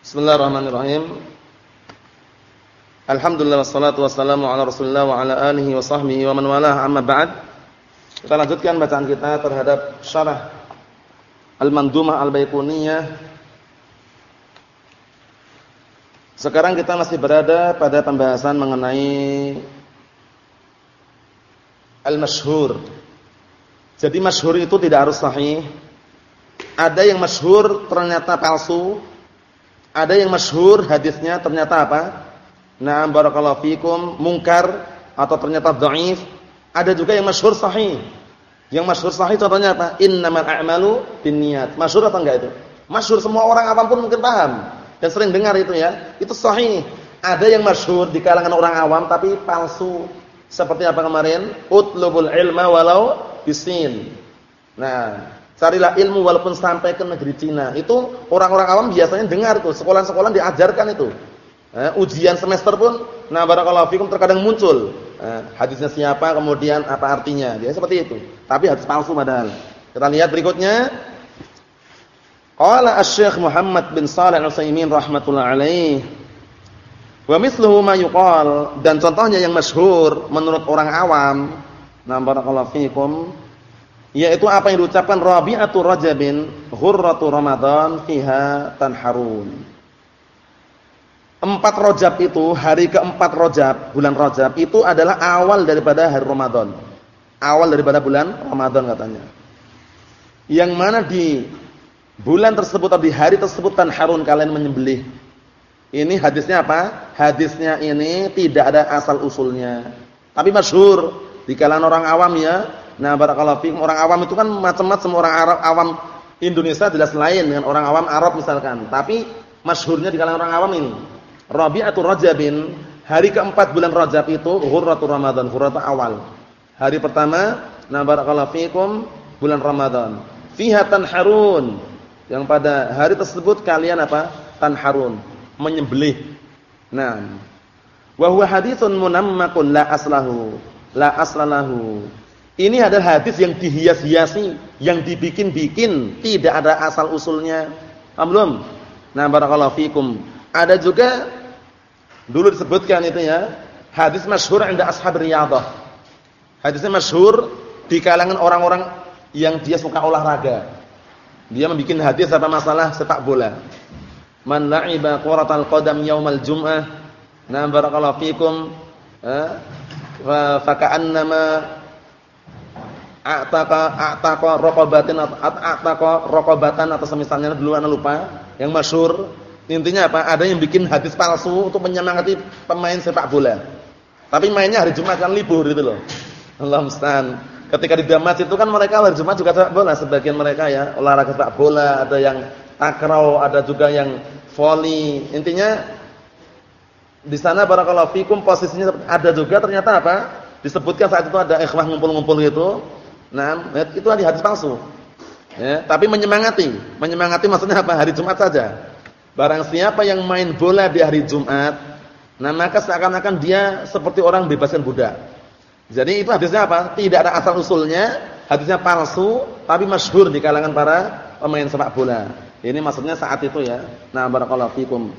Bismillahirrahmanirrahim. Alhamdulillah wassalatu wassalamu ala Rasulillah wa ala alihi wa sahbihi wa man walah amma ba'd. Kita lanjutkan bacaan kita terhadap syarah Al-Mandumah Al-Baiquniyah. Sekarang kita masih berada pada pembahasan mengenai al-masyhur. Jadi masyhur itu tidak harus sahih. Ada yang masyhur ternyata palsu, ada yang masyhur hadisnya ternyata apa? Na'am barakallahu fikum mungkar atau ternyata dhaif. Ada juga yang masyhur sahih. Yang masyhur sahih contohnya apa? Innamal a'malu binniyat. Masyhur atau enggak itu? Masyhur semua orang awam pun mungkin paham dan sering dengar itu ya. Itu sahih. Ada yang masyhur di kalangan orang awam tapi palsu. Seperti apa kemarin? Utlubul ilma walau bisin. Nah, Carilah ilmu walaupun sampai ke negeri Cina. Itu orang-orang awam biasanya dengar tuh, sekolah-sekolah diajarkan itu. Eh, ujian semester pun nah barakallahu fikum terkadang muncul. Eh, hadisnya siapa, kemudian apa artinya. Dia seperti itu. Tapi hadis palsu padahal. Kita lihat berikutnya. Qala Asy-Syaikh Muhammad bin Shalih Al-Utsaimin rahimatullah alaih. Wa mithluhu ma yuqal dan contohnya yang masyhur menurut orang awam. Nah barakallahu fikum yaitu apa yang diucapkan Rabi'atu Rajabin ghurratu Ramadan fiha tanharun. Empat Rajab itu, hari keempat Rajab, bulan Rajab itu adalah awal daripada hari Ramadan. Awal daripada bulan Ramadan katanya. Yang mana di bulan tersebut atau di hari tersebut tanharun kalian menyembelih. Ini hadisnya apa? Hadisnya ini tidak ada asal usulnya. Tapi masyhur di kalangan orang awam ya, Nah, barakallahu fiikum orang awam itu kan macam-macam orang Arab awam Indonesia jelas lain dengan orang awam Arab misalkan. Tapi masyhurnya di kalangan orang awam ini. Rabi'atul Rajabin, hari keempat bulan Rajab itu Ghurratul Ramadan, ghurratul awal. Hari pertama, nah barakallahu fiikum bulan Ramadan. Fiha tanharun. Yang pada hari tersebut kalian apa? Tanharun, menyembelih. Nah, wa huwa haditsun munammakun la aslahu, la aslalahu. Ini adalah hadis yang dihias-hiasi, yang dibikin-bikin, tidak ada asal usulnya. Paham Nah, barakallahu fikum. Ada juga dulu disebutkan itu ya, hadis masyhur inda ashab riyadhah. Hadisnya masyhur di kalangan orang-orang yang dia suka olahraga. Dia membuat hadis apa masalah sepak bola. Man la'iba quratal qadam yaumal jum'ah. Nah, barakallahu fikum. Eh, fa ka'annama ataka ataka raqabatin ataka raqabatan atau semisalnya dulu ana lupa yang masyhur. Intinya apa? Ada yang bikin hadis palsu untuk menyemangati pemain sepak bola. Tapi mainnya hari Jumat kan libur gitu loh. Allah musta'an ketika di Damas itu kan mereka hari Jumat juga sepak bola sebagian mereka ya olahraga sepak bola ada yang takraw ada juga yang volley intinya di sana barakallahu fikum posisinya ada juga. Ternyata apa? Disebutkan saat itu ada ikhwah ngumpul-ngumpul gitu Nah, itu hadis hadis palsu. Ya, tapi menyemangati. Menyemangati maksudnya apa? Hari Jumat saja. Barang siapa yang main bola di hari Jumat, nah maka seakan-akan dia seperti orang bebaskan budak. Jadi itu hadisnya apa? Tidak ada asal usulnya, hadisnya palsu, tapi masyhur di kalangan para pemain sepak bola. Ini maksudnya saat itu ya. Nah, barakallahu fikum.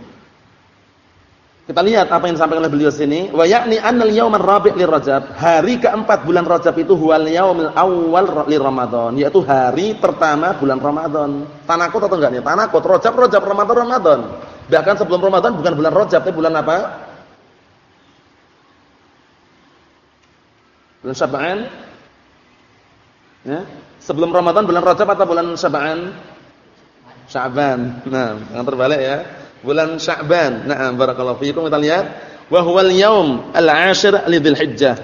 Kita lihat apa yang disampaikan oleh beliau sini, wa ya'ni annal yauman rabi' li Rajab, hari keempat bulan Rajab itu huwal yaumil awal li Ramadan, yaitu hari pertama bulan Ramadan. Tanakut atau enggak nih? Tanakut, Rajab, Rajab, Ramadan, Ramadan. Bahkan sebelum Ramadan bukan bulan Rajab, tapi bulan apa? Bulan Sya'ban. Ya. Sebelum Ramadan bulan Rajab atau bulan Sya'ban? Sya'ban. Nah, yang terbalik ya bulan Sya'ban. Nah, barakallahu fiikum kita lihat wa huwal yaum al-'ashir li Dzulhijjah.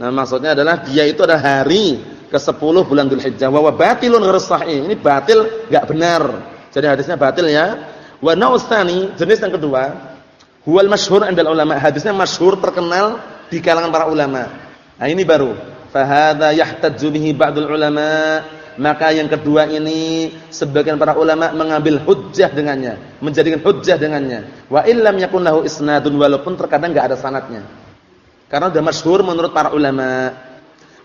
Nah, maksudnya adalah dia itu adalah hari ke-10 bulan Dzulhijjah. Wa batilun ghairu. Ini batil enggak benar. Jadi hadisnya batil ya. Wa nausani jenis yang kedua, huwal masyhur 'indal ulama. Hadisnya masyhur terkenal di kalangan para ulama. Nah, ini baru. Fa hadza yahtajju bihi ba'dul ulama maka yang kedua ini sebagian para ulama mengambil hujjah dengannya, menjadikan hujjah dengannya. Wa illam yakun lahu isnadun walaupun terkadang enggak ada sanatnya. Karena sudah masyhur menurut para ulama.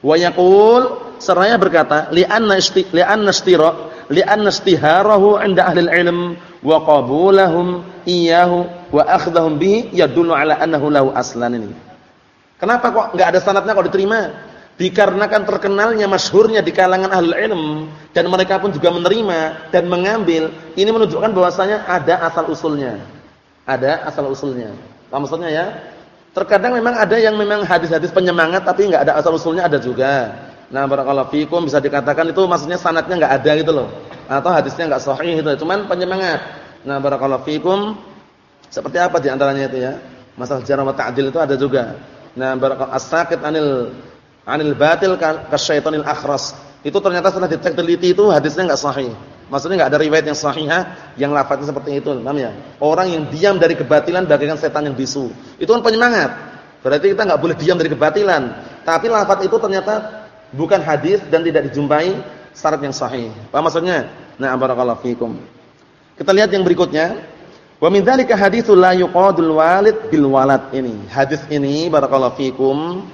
Wa yaqul seraya berkata li anna isti li anna istira li anna istiharahu 'inda ahli ilm wa qabulahum iyyahu wa akhdhahum bihi yadullu ala annahu lahu aslan ini. Kenapa kok enggak ada sanadnya kok diterima? Dikarenakan terkenalnya masyhurnya di kalangan ahli ilm dan mereka pun juga menerima dan mengambil, ini menunjukkan bahwasanya ada asal usulnya. Ada asal usulnya. Apa maksudnya ya? Terkadang memang ada yang memang hadis-hadis penyemangat tapi enggak ada asal usulnya ada juga. Nah, barakallahu fikum bisa dikatakan itu maksudnya sanadnya enggak ada gitu loh. Atau hadisnya enggak sahih itu, cuman penyemangat. Nah, barakallahu fikum seperti apa di antaranya itu ya? Masalah jarh wa ta'dil itu ada juga. Nah, barakallahu as-saqit anil anil batil kasyaitonil akhras. Itu ternyata setelah dicek teliti itu hadisnya enggak sahih. Maksudnya enggak ada riwayat yang sahihah yang lafaznya seperti itu, paham ya? Orang yang diam dari kebatilan bagaikan setan yang bisu. Itu kan penyemangat. Berarti kita enggak boleh diam dari kebatilan. Tapi lafaz itu ternyata bukan hadis dan tidak dijumpai syarat yang sahih. Paham maksudnya? Nah, barakallahu fikum. Kita lihat yang berikutnya. Wa min dzalika haditsul la yuqadul walid bil walad ini. Hadis ini barakallahu fikum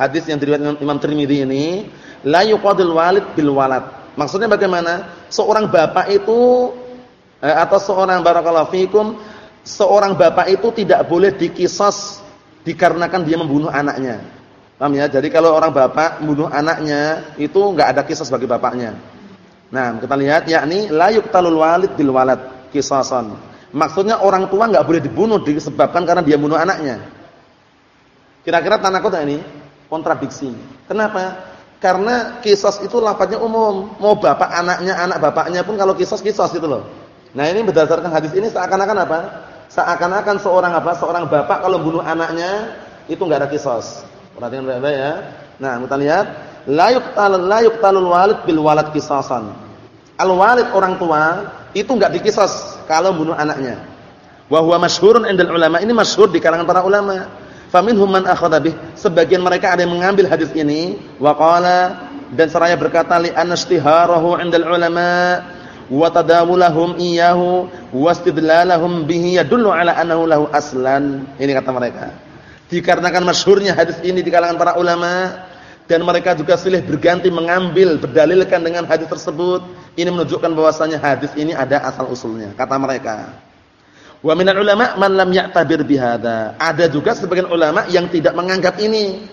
hadis yang diriwayatkan Imam Tirmizi ini la yuqadul walid bil walad. Maksudnya bagaimana? Seorang bapak itu eh, atau seorang barakallahu fikum seorang bapak itu tidak boleh dikisos dikarenakan dia membunuh anaknya. Paham ya? Jadi kalau orang bapak membunuh anaknya itu enggak ada kisah bagi bapaknya. Nah, kita lihat yakni la yuqtalul walid bil walad kisasan. Maksudnya orang tua enggak boleh dibunuh disebabkan karena dia membunuh anaknya. Kira-kira tanah kota ini? Kontradiksi. Kenapa? Karena kisos itu lafadznya umum. Mau bapak anaknya, anak bapaknya pun kalau kisos kisos gitu loh. Nah, ini berdasarkan hadis ini seakan-akan apa? Seakan-akan seorang apa? Seorang bapak kalau bunuh anaknya itu enggak ada kisos. Perhatikan baik-baik ya. Nah, kita lihat la yuqtal la yuqtalul walid bil walad kisasan. Al walid orang tua itu enggak dikisos kalau bunuh anaknya. Wa huwa masyhurun indal ulama. Ini masyhur di kalangan para ulama. Faminhum man akhadha bih. Sebagian mereka ada yang mengambil hadis ini wa qala dan seraya berkata li anastiharahu 'indal ulama wa tadawulahum iyyahu wastidlalahum bihi yadullu ala annahu lahu aslan. Ini kata mereka. Dikarenakan masyhurnya hadis ini di kalangan para ulama dan mereka juga silih berganti mengambil berdalilkan dengan hadis tersebut, ini menunjukkan bahwasanya hadis ini ada asal usulnya kata mereka. Wa minal ulama man lam ya'tabir bihadza. Ada juga sebagian ulama yang tidak menganggap ini.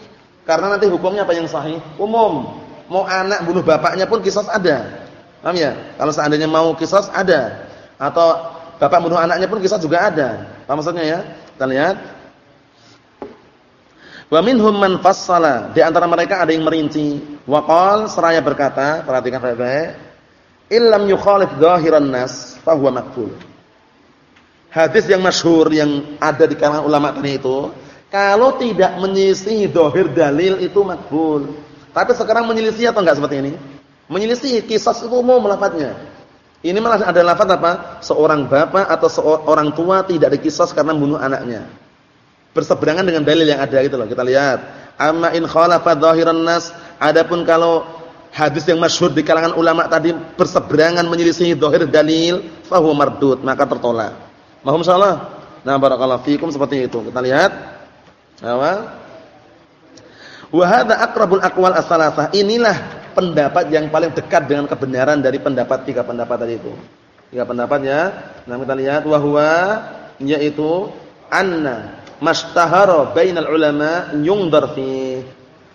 Karena nanti hukumnya apa yang sahih? Umum. Mau anak bunuh bapaknya pun kisah ada. Paham ya? Kalau seandainya mau kisah ada. Atau bapak bunuh anaknya pun kisah juga ada. Paham maksudnya ya? Kita lihat. Wa minhum man fassala. Di antara mereka ada yang merinci. Wa qala seraya berkata, perhatikan baik-baik. Illam yukhalif dhahiran nas fa huwa maqbul hadis yang masyhur yang ada di kalangan ulama tadi itu, kalau tidak menyelisih dohir dalil itu makbul. Tapi sekarang menyelisih atau enggak seperti ini? Menyelisih kisah itu umum lafadznya. Ini malah ada lafaz apa? Seorang bapak atau seorang tua tidak dikisah karena membunuh anaknya. Berseberangan dengan dalil yang ada gitu loh. Kita lihat. Amma in khalafa dhahiran nas, adapun kalau hadis yang masyhur di kalangan ulama tadi berseberangan menyelisih dohir dalil, fahuwa mardud, maka tertolak. Mahum salah. Nah, barakallahu fikum seperti itu. Kita lihat. Apa? Wa hadza aqrabul aqwal as-salasah. Inilah pendapat yang paling dekat dengan kebenaran dari pendapat tiga pendapat tadi itu. Tiga pendapat ya. Nah, kita lihat wa huwa yaitu anna mashtahara bainal ulama yungdar fi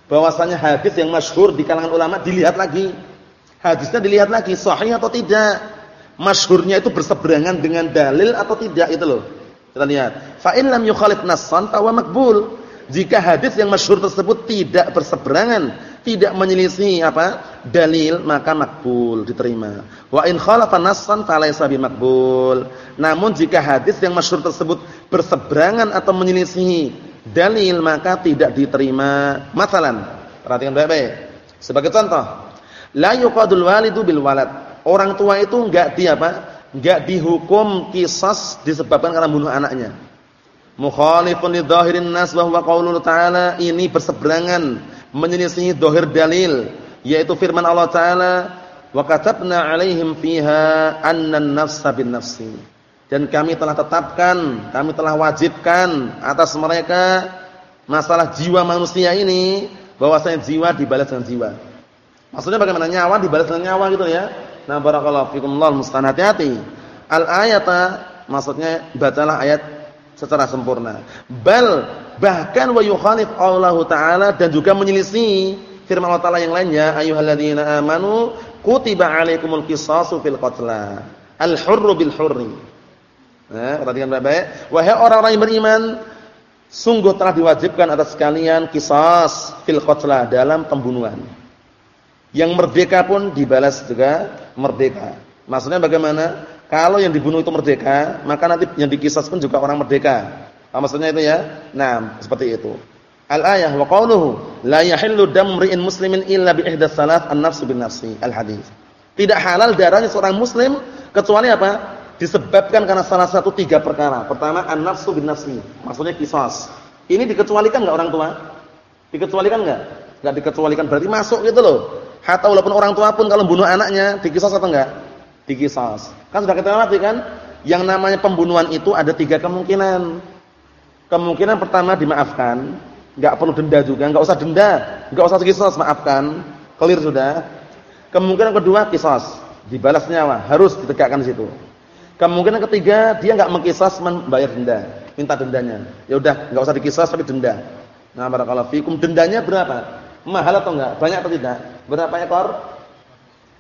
bahwasanya hadis yang masyhur di kalangan ulama dilihat lagi. Hadisnya dilihat lagi sahih atau tidak masyhurnya itu berseberangan dengan dalil atau tidak itu loh. Kita lihat. Fa in lam yukhalif nassan fa makbul. Jika hadis yang masyhur tersebut tidak berseberangan, tidak menyelisih apa? dalil, maka makbul, diterima. Wa in khalafa nassan fa laysa bimakbul. Namun jika hadis yang masyhur tersebut berseberangan atau menyelisih dalil, maka tidak diterima. Masalan, perhatikan baik-baik. Sebagai contoh, la yuqadul walidu bil walad orang tua itu enggak di apa? Enggak dihukum kisas disebabkan karena bunuh anaknya. Mukhalifun lidzahirin nas wa huwa qaulul ta'ala ini berseberangan menyelisih zahir dalil yaitu firman Allah taala wa katabna 'alaihim fiha annan nafsa bin nafsi. Dan kami telah tetapkan, kami telah wajibkan atas mereka masalah jiwa manusia ini bahwasanya jiwa dibalas dengan jiwa. Maksudnya bagaimana nyawa dibalas dengan nyawa gitu ya. Nah barakallahu fikum Allah mustahil hati-hati. al-ayata maksudnya bacalah ayat secara sempurna. Bal bahkan wa yukhalif Allah taala dan juga menyelisih firman Allah taala yang lainnya ayyuhalladzina amanu kutiba alaikumul qisasu fil qatla al-hurru bil hurri. Nah, perhatikan baik-baik. Wahai orang-orang yang beriman, sungguh telah diwajibkan atas kalian kisas fil qatla dalam pembunuhan. Yang merdeka pun dibalas juga merdeka. Maksudnya bagaimana? Kalau yang dibunuh itu merdeka, maka nanti yang dikisas pun juga orang merdeka. Apa maksudnya itu ya? Nah, seperti itu. Al-ayah wa qawluhu la yahillu dam ri'in muslimin illa bi ihdas salat an-nafsu bin nafsi. Al-hadis. Tidak halal darahnya seorang muslim kecuali apa? Disebabkan karena salah satu tiga perkara. Pertama, an-nafsu bin nafsi. Maksudnya kisas. Ini dikecualikan enggak orang tua? Dikecualikan enggak? Enggak dikecualikan berarti masuk gitu loh. Hatta walaupun orang tua pun kalau bunuh anaknya dikisas atau enggak? Dikisas. Kan sudah kita lewati kan? Yang namanya pembunuhan itu ada tiga kemungkinan. Kemungkinan pertama dimaafkan, enggak perlu denda juga, enggak usah denda, enggak usah kisas, maafkan. Clear sudah. Kemungkinan kedua kisas, dibalas nyawa, harus ditegakkan di situ. Kemungkinan ketiga dia enggak mengkisas membayar denda, minta dendanya. Ya udah, enggak usah dikisas tapi denda. Nah, barakallahu fikum. Dendanya berapa? Mahal atau enggak? Banyak atau tidak? Berapa ekor?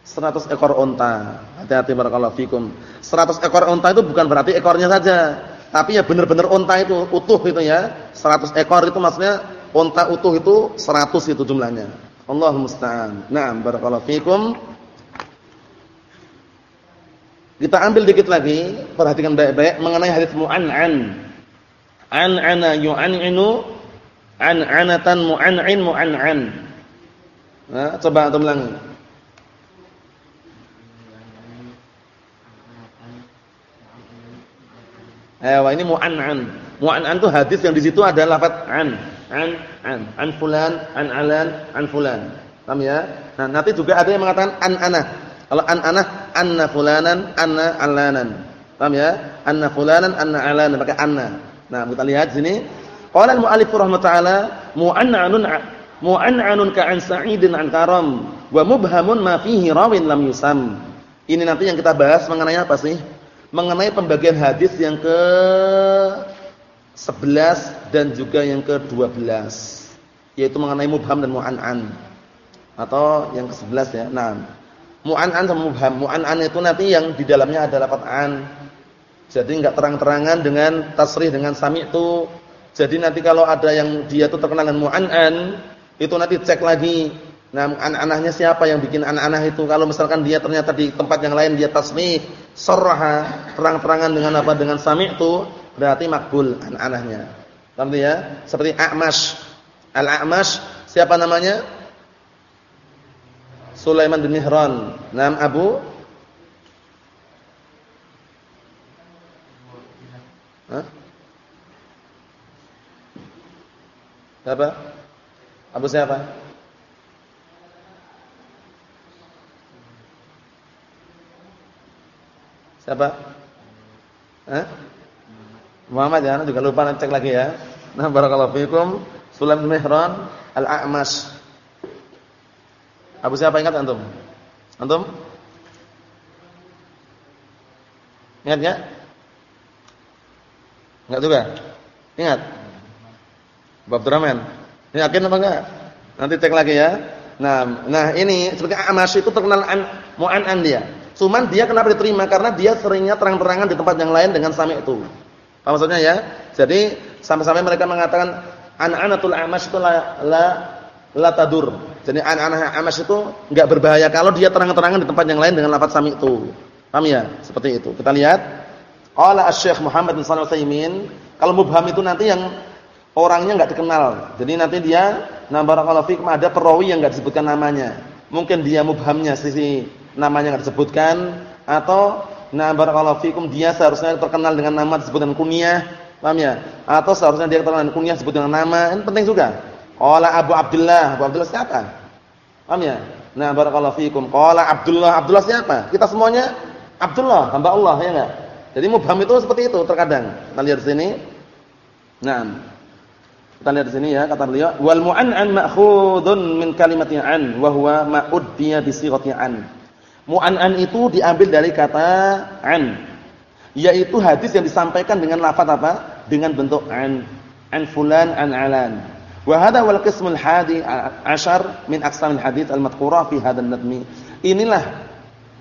100 ekor unta. Hati-hati barakallahu fikum. 100 ekor unta itu bukan berarti ekornya saja, tapi ya benar-benar unta itu utuh itu ya. 100 ekor itu maksudnya unta utuh itu 100 itu jumlahnya. Allahu musta'an. Naam barakallahu fikum. Kita ambil dikit lagi, perhatikan baik-baik mengenai hadis mu'an'an. An-ana yu'an'inu an-anatan mu'an'in mu'an'an. Nah, coba antum ulangi. Eh, ini mu'an'an. Mu'an'an itu hadis yang di situ ada lafaz an, an, an, an fulan, an alan, an fulan. Paham ya? Nah, nanti juga ada yang mengatakan an ana. Kalau an ana anna fulanan, anna alanan. Paham ya? Anna fulanan, anna alanan pakai anna. Nah, kita lihat sini. Qala al-mu'allif rahimahutaala mu'annanun mu'annanun ka'an sa'idin an karam wa mubhamun ma fihi rawin lam yusam. Ini nanti yang kita bahas mengenai apa sih? Mengenai pembagian hadis yang ke 11 dan juga yang ke 12 yaitu mengenai mubham dan mu'an'an atau yang ke-11 ya. Nah, Mu'an'an sama mubham. Mu'an'an itu nanti yang di dalamnya ada lafaz an. Jadi enggak terang-terangan dengan tasrih dengan sami'tu. Jadi nanti kalau ada yang dia itu terkenal dengan mu'an'an, itu nanti cek lagi. Nah, an-anahnya siapa yang bikin an-anah itu? Kalau misalkan dia ternyata di tempat yang lain dia tasrih, sarraha, terang-terangan dengan apa? Dengan sami'tu, berarti makbul an-anahnya. Paham ya? Seperti A'mash. Al-A'mash siapa namanya? Sulaiman bin Mihran. Nam Abu Hah? Siapa? Abu siapa? Siapa? Hah? Muhammad ya, juga lupa cek lagi ya. Nah, barakallahu fikum. Sulaiman bin Mihran Al-A'mash. Abu siapa ingat antum? Antum? Ingat enggak? Enggak juga? Ingat? Bab Abdurrahman. Yakin apa enggak? Nanti cek lagi ya. Nah, nah ini seperti Amash itu terkenal an, mu'an-an dia. Cuman dia kenapa diterima? Karena dia seringnya terang-terangan di tempat yang lain dengan sami itu. Apa maksudnya ya? Jadi sampai-sampai mereka mengatakan an-anatul Amash itu la la, la tadur. Jadi anak-anak amas itu enggak berbahaya kalau dia terang-terangan di tempat yang lain dengan lafaz sami itu. Paham ya? Seperti itu. Kita lihat qala Asy-Syaikh Muhammad bin Shalih kalau mubham itu nanti yang orangnya enggak dikenal. Jadi nanti dia na barakallahu fikum ada perawi yang enggak disebutkan namanya. Mungkin dia mubhamnya sisi namanya enggak disebutkan atau na barakallahu fikum dia seharusnya terkenal dengan nama disebutkan kunyah, paham ya? Atau seharusnya dia terkenal dengan kunyah disebut dengan nama, ini penting juga. Qala Abu Abdullah. Abu Abdullah siapa? Paham ya? Nah, barakallahu fikum. Qala Abdullah. Abdullah siapa? Kita semuanya Abdullah, hamba Allah, ya enggak? Jadi mubham itu seperti itu terkadang. Kita lihat sini. Nah. Kita lihat di sini ya kata beliau, wal mu'an'an ma'khudun min kalimatin an wa huwa ma'uddiya bi sighati an. Mu'an'an itu diambil dari kata an. yaitu hadis yang disampaikan dengan lafaz apa? Dengan bentuk an, an fulan an alan. Wa hadha wal qismul hadi ashar min aqsamil hadits al-madhkura fi hadzal nadmi. Inilah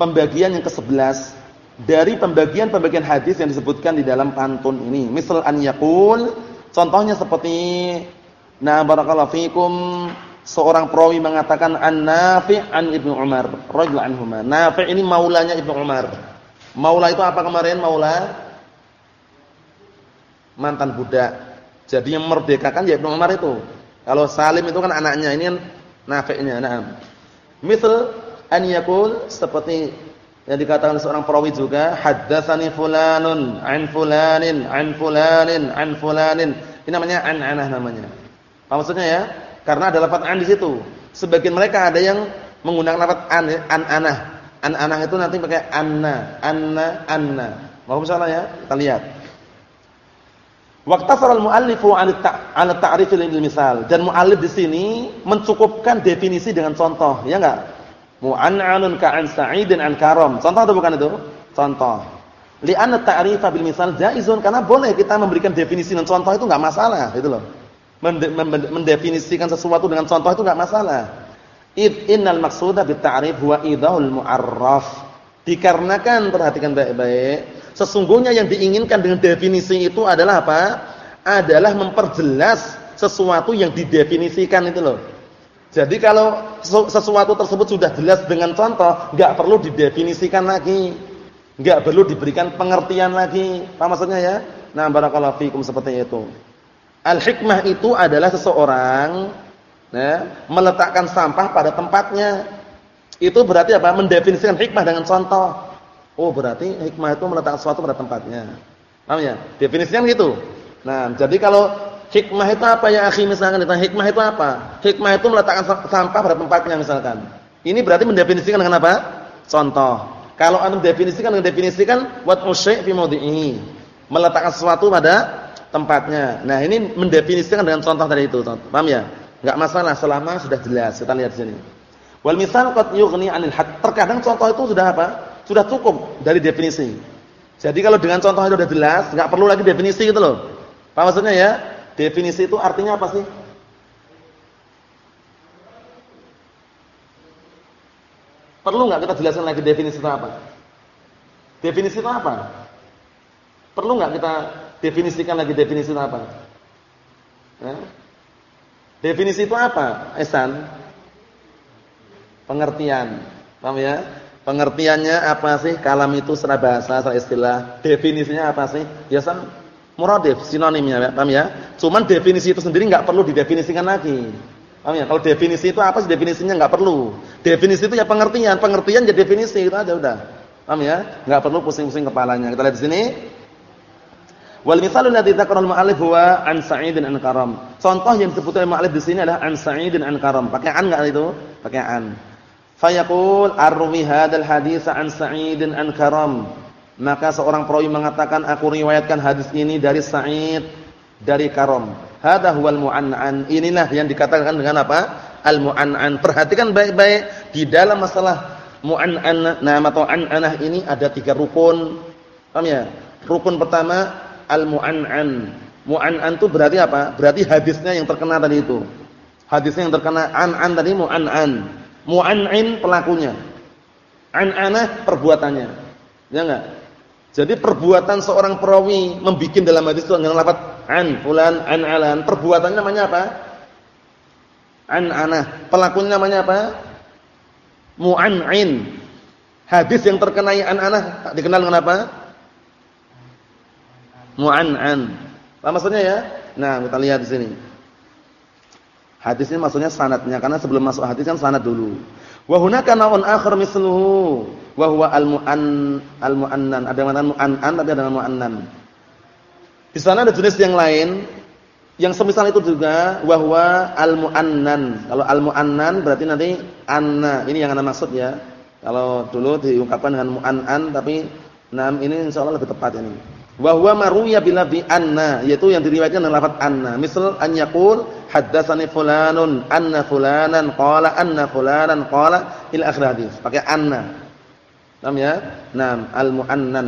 pembagian yang ke-11 dari pembagian-pembagian hadis yang disebutkan di dalam pantun ini. Misal an yaqul, contohnya seperti na barakallahu fikum seorang perawi mengatakan an Nafi' an Ibnu Umar radhiyallahu anhuma. Nafi' ini maulanya Ibnu Umar. Maula itu apa kemarin maula? Mantan budak. Jadi yang merdekakan ya Ibnu Umar itu. Kalau Salim itu kan anaknya, ini kan nafi'nya. Nah. Misal an yaqul seperti yang dikatakan seorang perawi juga, haddatsani fulanun an fulanin an fulanin an fulanin. Ini namanya an-anah namanya. Apa maksudnya ya? Karena ada lafaz an di situ. Sebagian mereka ada yang menggunakan lafaz an an-anah. An-anah itu nanti pakai anna, anna, anna. Mohon salah ya? Kita lihat. Waqtasara al-muallifu 'ala ta'rif misal dan muallif di sini mencukupkan definisi dengan contoh, ya enggak? Mu'an'anun ka'an sa'idin an karam. Contoh atau bukan itu? Contoh. Li'anna ta'rifa bil misal jaizun karena boleh kita memberikan definisi dan contoh itu enggak masalah, gitu loh. Mendefinisikan sesuatu dengan contoh itu enggak masalah. Id innal maqsuda bit ta'rif huwa idahul mu'arraf. Dikarenakan perhatikan baik-baik Sesungguhnya yang diinginkan dengan definisi itu adalah apa? Adalah memperjelas sesuatu yang didefinisikan itu loh. Jadi kalau sesuatu tersebut sudah jelas dengan contoh, nggak perlu didefinisikan lagi. nggak perlu diberikan pengertian lagi. Apa maksudnya ya? Nah, barakallahu fikum seperti itu. Al-hikmah itu adalah seseorang ya, meletakkan sampah pada tempatnya. Itu berarti apa? Mendefinisikan hikmah dengan contoh. Oh berarti hikmah itu meletakkan sesuatu pada tempatnya. Paham ya? Definisinya gitu. Nah, jadi kalau hikmah itu apa ya akhi misalkan ditanya hikmah itu apa? Hikmah itu meletakkan sampah pada tempatnya misalkan. Ini berarti mendefinisikan dengan apa? Contoh. Kalau anda mendefinisikan dengan definisikan wat usy' fi mawdi'ihi. Meletakkan sesuatu pada tempatnya. Nah, ini mendefinisikan dengan contoh tadi itu. Paham ya? Enggak masalah selama sudah jelas. Kita lihat sini. Wal misal qad yughni 'anil had. Terkadang contoh itu sudah apa? Sudah cukup dari definisi. Jadi kalau dengan contoh itu sudah jelas, nggak perlu lagi definisi gitu loh. Apa maksudnya ya? Definisi itu artinya apa sih? Perlu nggak kita jelaskan lagi definisi itu apa? Definisi itu apa? Perlu nggak kita definisikan lagi definisi itu apa? Ya? Definisi itu apa? Esan? Pengertian. Paham ya? Pengertiannya apa sih? Kalam itu secara bahasa, secara istilah. Definisinya apa sih? Biasa muradif, sinonimnya, paham ya? Cuman definisi itu sendiri nggak perlu didefinisikan lagi. Paham ya? Kalau definisi itu apa sih definisinya nggak perlu. Definisi itu ya pengertian, pengertian jadi definisi itu aja udah. Paham ya? Nggak perlu pusing-pusing kepalanya. Kita lihat di sini. Wal misalul ladzi dzakara al-mu'allif huwa an Sa'idin an Karam. Contoh yang disebutkan mu'allif di sini adalah an Sa'idin an Karam. Pakai an enggak itu? Pakai an. Fayaqul arwi hadzal hadits an Sa'id an Karam. Maka seorang perawi mengatakan aku riwayatkan hadis ini dari Sa'id dari Karam. Hadza huwal mu'annan. Inilah yang dikatakan dengan apa? Al mu'annan. Perhatikan baik-baik di dalam masalah mu'annan nama atau an'anah ini ada tiga rukun. Paham ya? Rukun pertama al mu'annan. Mu'annan itu berarti apa? Berarti hadisnya yang terkena tadi itu. Hadisnya yang terkena an-an tadi mu'annan. Mu'an'in pelakunya. An'anah perbuatannya. Ya enggak? Jadi perbuatan seorang perawi membikin dalam hadis itu dengan lafaz an fulan an alan, perbuatannya namanya apa? An'anah. Pelakunya namanya apa? Mu'an'in. Hadis yang terkena an-anah dikenal dengan apa? Mu'an'an. Apa maksudnya ya? Nah, kita lihat di sini. Hadis ini maksudnya sanadnya karena sebelum masuk hadis kan sanad dulu. Wa hunaka naun akhar misluhu wa huwa al-mu'an al-mu'annan. Ada yang mu'annan tapi ada mu'annan. Di sana ada jenis yang lain yang semisal itu juga wa huwa al-mu'annan. Kalau al-mu'annan berarti nanti anna. Ini yang ana maksud ya. Kalau dulu diungkapkan dengan mu'annan tapi nam ini insyaallah lebih tepat ini. Wa huwa maruya bila bi anna, yaitu yang diriwayatkan dengan lafaz anna. Misal an yaqul haddatsani fulanun anna fulanan qala anna fulanan qala ila akhir. Pakai anna. Paham ya? Naam, al muannan.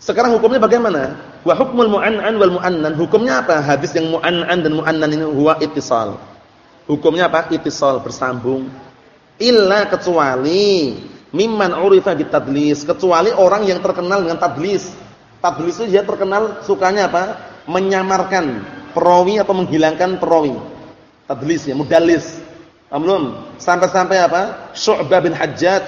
Sekarang hukumnya bagaimana? Wa hukmul mu'annan wal mu'annan. Hukumnya apa? Hadis yang mu'annan dan mu'annan ini huwa ittisal. Hukumnya apa? Ittisal bersambung. Illa kecuali mimman urifa bitadlis, kecuali orang yang terkenal dengan tadlis. Tadlis itu dia terkenal sukanya apa? Menyamarkan perawi atau menghilangkan perawi. Tadlis ya, mudallis. Belum. Sampai-sampai apa? Syu'bah bin Hajjaj.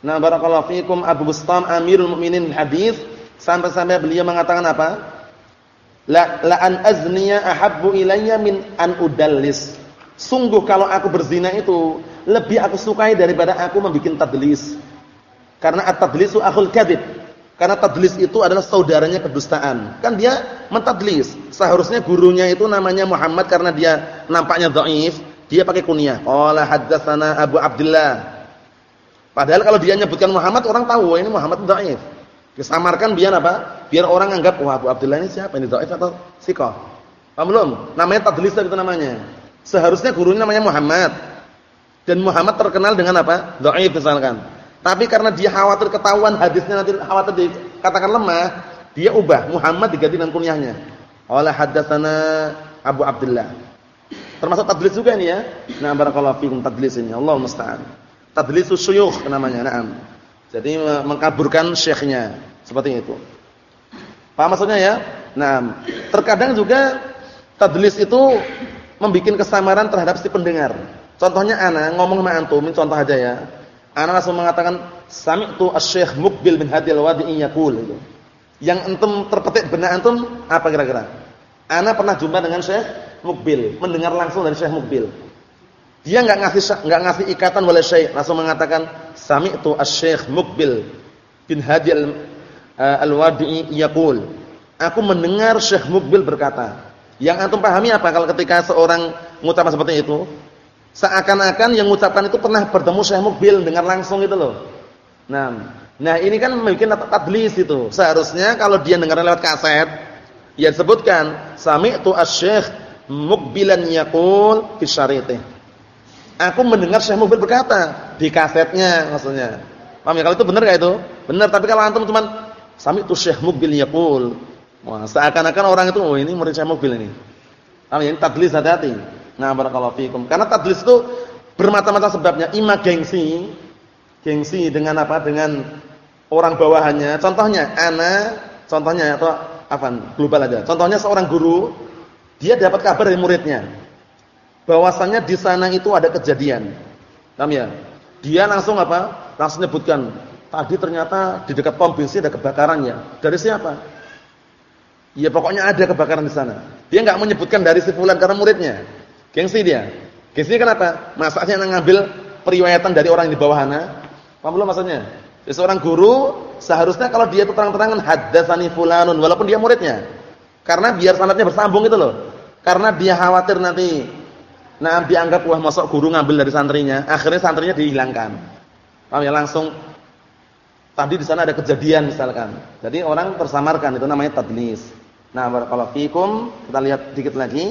Nah, barakallahu fikum Abu Bustam Amirul Mukminin hadis Sampai-sampai beliau mengatakan apa? La, la an azniya ahabbu ilayya min an udallis. Sungguh kalau aku berzina itu lebih aku sukai daripada aku membuat tadlis. Karena at-tadlisu akhul kadhib. Karena tadlis itu adalah saudaranya kedustaan. Kan dia mentadlis. Seharusnya gurunya itu namanya Muhammad karena dia nampaknya dhaif, dia pakai kunyah. Qala haddatsana Abu Abdullah. Padahal kalau dia nyebutkan Muhammad orang tahu ini Muhammad dhaif. Disamarkan biar apa? Biar orang anggap wah Abu Abdullah ini siapa? Ini dhaif atau sikoh? Paham belum? Namanya tadlis itu namanya. Seharusnya gurunya namanya Muhammad. Dan Muhammad terkenal dengan apa? Dhaif misalkan. Tapi karena dia khawatir ketahuan hadisnya nanti khawatir dikatakan lemah, dia ubah Muhammad diganti dengan kunyahnya. Oleh hadatsana Abu Abdullah. Termasuk tadlis juga ini ya. Nah, barakallahu fikum tadlis ini. Allah musta'an. Tadlisus syuyukh namanya. Naam. Jadi mengkaburkan syekhnya. Seperti itu. Paham maksudnya ya? Nah, terkadang juga tadlis itu membuat kesamaran terhadap si pendengar. Contohnya ana ngomong sama antum, ini contoh aja ya. Ana langsung mengatakan sami'tu asy-syekh Muqbil bin Hadi al-Wadi'i yaqul itu. Yang antum terpetik benak antum apa kira-kira? Ana pernah jumpa dengan Syekh Muqbil, mendengar langsung dari Syekh Muqbil. Dia enggak ngasih enggak ngasih ikatan oleh Syekh, langsung mengatakan sami'tu asy-syekh Muqbil bin Hadi Eh, Al-Wadi'i yaqul, aku mendengar Syekh Mukbil berkata. Yang antum pahami apa kalau ketika seorang mengucapkan seperti itu? Seakan-akan yang mengucapkan itu pernah bertemu Syekh Mukbil dengar langsung itu loh. Nah, nah ini kan membuat tadlis itu. Seharusnya kalau dia dengar lewat kaset, ya disebutkan sami'tu asy-syekh Mukbilan yaqul fi syariti. Aku mendengar Syekh Mukbil berkata di kasetnya maksudnya. Paham ya? Kalau itu benar enggak itu? Benar, tapi kalau antum cuma Sami tu Syekh Mukbil yaqul. Wah, seakan-akan orang itu oh ini murid Syekh Mukbil ini. Ah, ini tadlis hati-hati. Nah, barakallahu fikum. Karena tadlis itu bermacam-macam sebabnya. Ima gengsi, gengsi dengan apa? Dengan orang bawahannya. Contohnya ana, contohnya atau apa? Global aja. Contohnya seorang guru, dia dapat kabar dari muridnya bahwasanya di sana itu ada kejadian. Paham ya? Dia langsung apa? Langsung nyebutkan Tadi ternyata di dekat pom bensin ada kebakarannya. Dari siapa? Ya pokoknya ada kebakaran di sana. Dia nggak menyebutkan dari si karena muridnya. Gengsi dia. Gengsi kenapa? Masaknya ngambil periwayatan dari orang di bawah sana. Paham belum maksudnya? Jadi seorang guru seharusnya kalau dia itu terang-terangan haddatsani fulanun walaupun dia muridnya. Karena biar sanadnya bersambung itu loh. Karena dia khawatir nanti nah dianggap wah masuk guru ngambil dari santrinya, akhirnya santrinya dihilangkan. Paham ya langsung Tadi di sana ada kejadian misalkan. Jadi orang tersamarkan itu namanya tadlis. Nah, barakallahu fikum, kita lihat dikit lagi.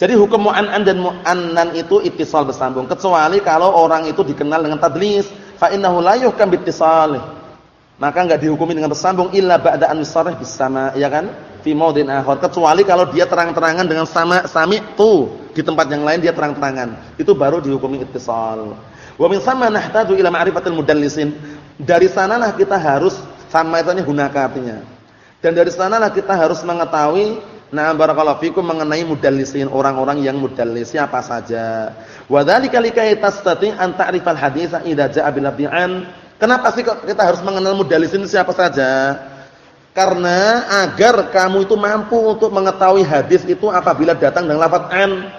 Jadi hukum mu'annan dan mu'annan itu ittisal bersambung kecuali kalau orang itu dikenal dengan tadlis, fa innahu la. Maka enggak dihukumi dengan bersambung illa ba'da an yusarrih bisama, ya kan? Fi maudin akhar. Kecuali kalau dia terang-terangan dengan sama sami'tu di tempat yang lain dia terang-terangan. Itu baru dihukumi ittisal. Wa min thamma nahtaju ila ma'rifatil mudallisin. Dari sanalah kita harus sama itu hunaka artinya. Dan dari sanalah kita harus mengetahui nah barakallahu fikum mengenai mudallisin orang-orang yang mudallis siapa saja. Wa dzalika likai tastati an ta'rifal haditsa idza ja'a bil. Kenapa sih kita harus mengenal mudallisin siapa saja? Karena agar kamu itu mampu untuk mengetahui hadis itu apabila datang dengan lafaz an.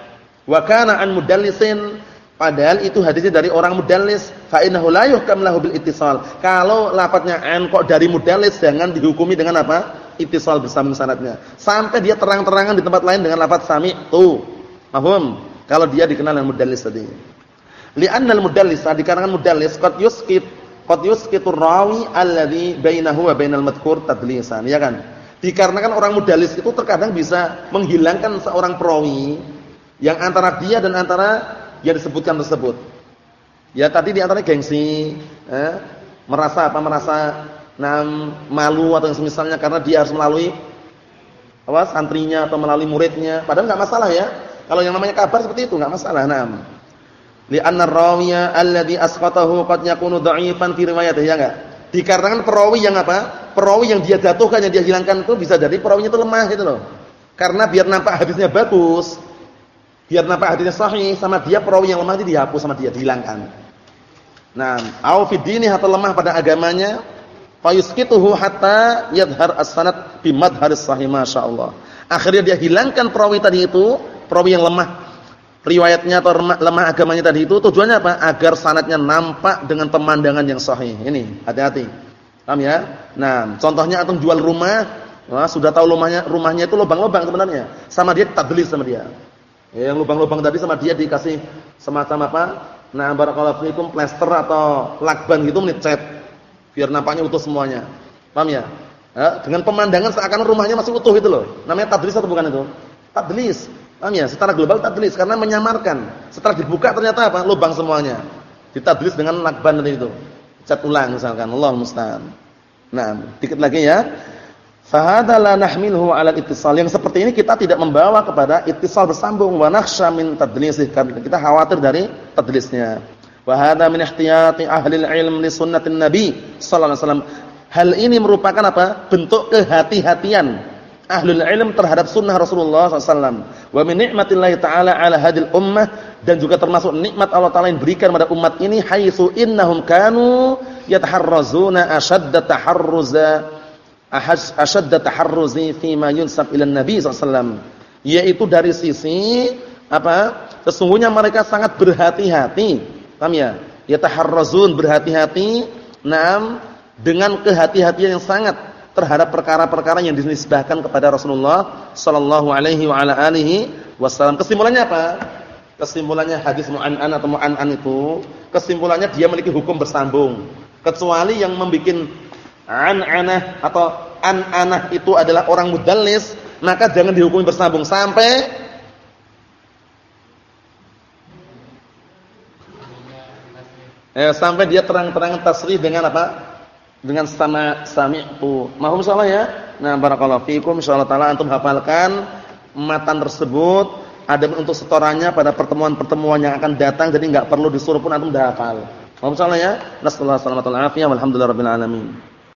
Wa kana an mudallisin Padahal itu hadisnya dari orang mudallis, fa innahu la yuhkam lahu bil ittisal. Kalau lafadznya an kok dari mudallis jangan dihukumi dengan apa? Ittisal bersama sanadnya. Sampai dia terang-terangan di tempat lain dengan lafadz sami'tu. Paham? Kalau dia dikenal dengan mudallis tadi. Li'anna al-mudallis dikarenakan mudallis qad yusqit qad yusqitu rawi alladhi bainahu wa bainal madhkur tadlisan, ya kan? Dikarenakan orang mudallis itu terkadang bisa menghilangkan seorang perawi yang antara dia dan antara yang disebutkan tersebut. Ya tadi di antaranya gengsi, eh, merasa apa? Merasa nah malu atau semisalnya karena dia harus melalui apa santrinya atau melalui muridnya. Padahal enggak masalah ya. Kalau yang namanya kabar seperti itu enggak masalah. Naam. Li'anna rawiya alladhi asqatahu qad yakunu dha'ifan fi riwayatihi ya enggak? Dikarenakan perawi yang apa? Perawi yang dia jatuhkan yang dia hilangkan itu bisa jadi perawinya itu lemah gitu loh. Karena biar nampak hadisnya bagus, biar nampak hadisnya sahih sama dia perawi yang lemah itu dihapus sama dia, dihilangkan. Nah, au fi dini atau lemah pada agamanya, fayusqituhu hatta yadhhar as-sanad bi madharis sahih masyaallah. Akhirnya dia hilangkan perawi tadi itu, perawi yang lemah riwayatnya atau lemah agamanya tadi itu tujuannya apa? Agar sanadnya nampak dengan pemandangan yang sahih. Ini, hati-hati. Paham ya? Nah, contohnya antum jual rumah, wah, sudah tahu rumahnya rumahnya itu lubang-lubang sebenarnya. Sama dia tadlis sama dia. Ya, yang lubang-lubang tadi sama dia dikasih semacam apa? Nah, barakallahu fikum plester atau lakban gitu cat biar nampaknya utuh semuanya. Paham ya? ya dengan pemandangan seakan rumahnya masih utuh itu loh. Namanya tadlis atau bukan itu? Tadlis. Paham ya? Secara global tadlis karena menyamarkan. Setelah dibuka ternyata apa? Lubang semuanya. Ditadlis dengan lakban tadi itu. Cat ulang misalkan. Allah musta'an. Nah, dikit lagi ya. Fahada la nahmilhu 'ala ittisal. Yang seperti ini kita tidak membawa kepada ittisal bersambung wa nakhsha min tadlisih. Kita khawatir dari tadlisnya. Wa hadha min ihtiyati ahli ilm li sunnatin nabi sallallahu alaihi wasallam. Hal ini merupakan apa? Bentuk kehati-hatian ahlul ilm terhadap sunnah Rasulullah SAW. Wa min ni'matillahi ta'ala ala hadil ummah dan juga termasuk nikmat Allah Ta'ala yang berikan pada umat ini haitsu innahum kanu yataharrazuna ashadda taharruza ashadda taharruzi fi ma yunsab ila nabi SAW. Yaitu dari sisi apa? Sesungguhnya mereka sangat berhati-hati Paham ya? Yataharrazun berhati-hati, naam dengan kehati-hatian yang sangat terhadap perkara-perkara yang dinisbahkan kepada Rasulullah sallallahu alaihi wa ala alihi wasallam. Kesimpulannya apa? Kesimpulannya hadis mu'an'an atau mu'an'an itu, kesimpulannya dia memiliki hukum bersambung. Kecuali yang membuat an-anah atau an-anah itu adalah orang mudallis, maka jangan dihukumi bersambung sampai Eh, sampai dia terang-terangan tasrih dengan apa? Dengan sama sami'tu. Mahum salah ya? Nah, barakallahu fikum insyaallah taala antum hafalkan matan tersebut ada untuk setorannya pada pertemuan-pertemuan yang akan datang jadi enggak perlu disuruh pun antum dah hafal. Mahum salah ya? Nasallahu alaihi wasallam. Alhamdulillah rabbil alamin.